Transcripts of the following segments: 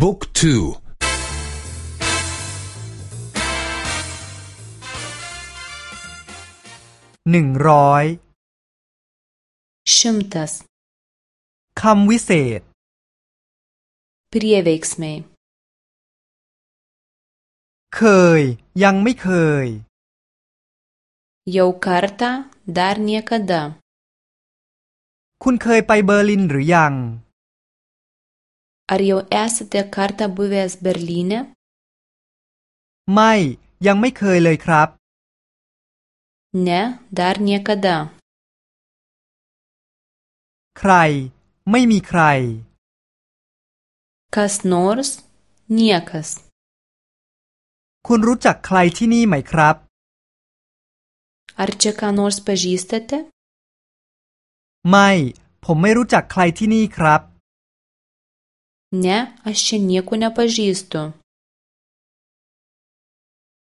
บุ๊กทูหนึ่งร้อยชิมตัสคำวิเศษ prieveiksmai เคย ยังไม่เคย jau kartą dar niekada คุณเคยไปเบอร์ลินหรือยัง Ar jau esate kartą buvęs Berlyne? ไม่ยังไม่เคยเลยครับ Ne, dar niekada. ใคร ไม่มีใคร Kas nors, niekas. คุณรู้จักใครที่นี่ไหมครับ Ar čia ką nors pažįstate? ไม่ ผมไม่รู้จักใครที่นี่ครับ Ne, aš čia nieko nepažįstu.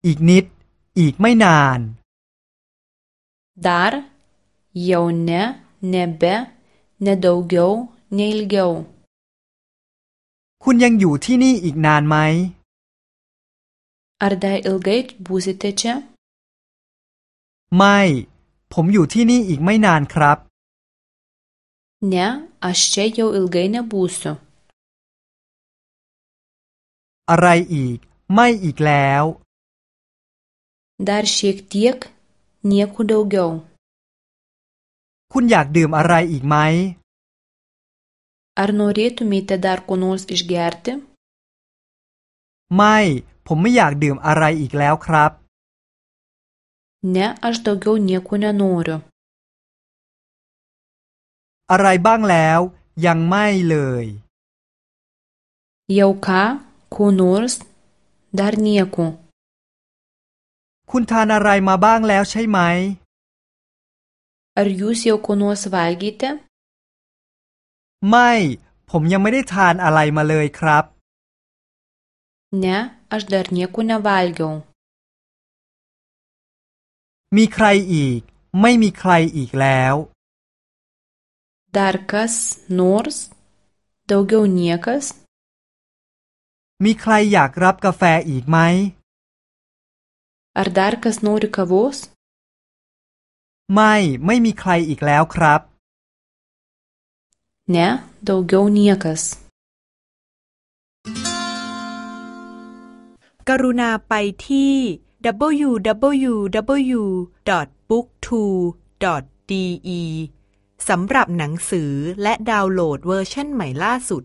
อีกนิด อีกไม่นาน Dar, jau ne, nebe, ne daugiau, ne ilgiau. คุณยังอยู่ที่นี่อีกนานไหม Ar dar ilgai būsite čia? ไม่ ผมอยู่ที่นี่อีกไม่นานครับ Ne, aš čia jau ilgai nebūsiu. อะไรอีก ไม่อีกแล้ว Dar šiek tiek, nieko daugiau. คุณอยากดื่มอะไรอีกไหม Ar norėtumėte dar ko nors išgerti? ไม่ ผมไม่อยากดื่มอะไรอีกแล้วครับ Ne, aš daugiau nieko nenoriu. อะไรบ้างแล้ว ยังไม่เลย Jau ką, ko nors, dar nieko. คุณทานอะไรมาบ้างแล้วใช่ไหม Ar jūs jau ko nors valgėte? ไม่ ผมยังไม่ได้ทานอะไรมาเลยครับ Ne, aš dar nieko nevalgiau. มีใครอีก ไม่มีใครอีกแล้ว Dar kas nors, daugiau niekas. มีใครอยากรับกาแฟอีกไหม Ar dar kas nori kavos? ไม่ ไม่มีใครอีกแล้วครับ Ne, daugiau niekas. กรุณาไปที่ www.booktwo.de สำหรับหนังสือและดาวน์โหลดเวอร์ชันใหม่ล่าสุด